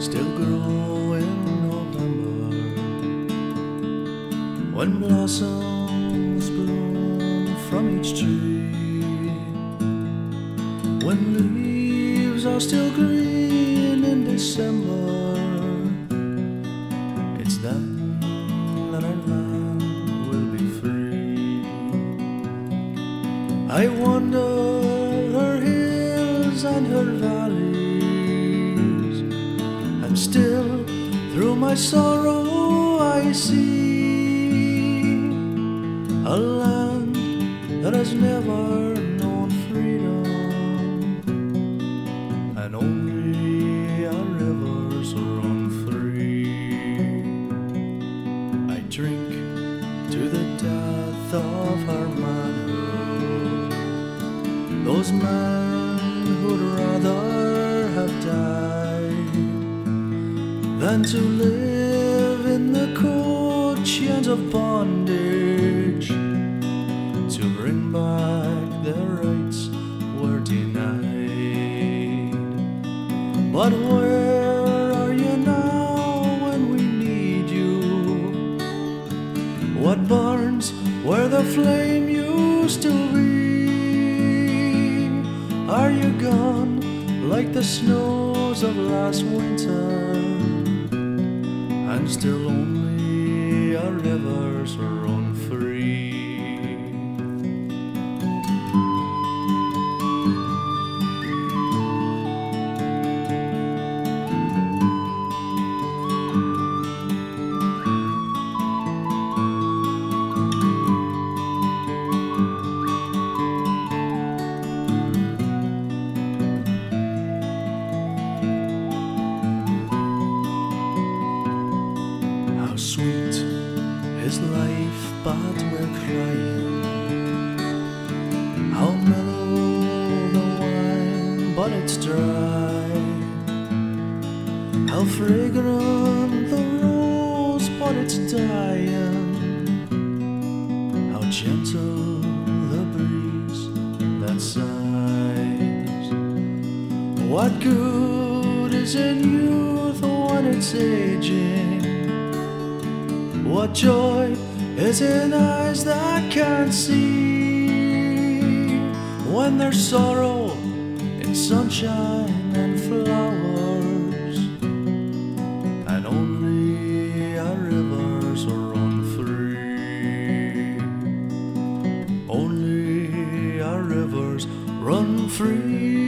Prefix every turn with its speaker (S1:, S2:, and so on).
S1: still growing November when blossoms bloom from each tree. When leaves are still green in December. It's then that our land will be free. I wander her hills and her valleys. Through my sorrow I see a land that has never known freedom, and only our rivers run free. I drink to the death of her manhood, those men than to live in the cold chains of bondage to bring back their rights were denied. But where are you now when we need you? What burns where the flame used to be? Are you gone like the snows of last winter? And still only a rivers run is life, but we're crying. How mellow the wine, but it's dry. How fragrant the rose, but it's dying. How gentle the breeze that sighs. What good is in youth when it's aging? What joy is in eyes that can't see when there's sorrow in sunshine and flowers, and only our rivers run free. Only our rivers run free.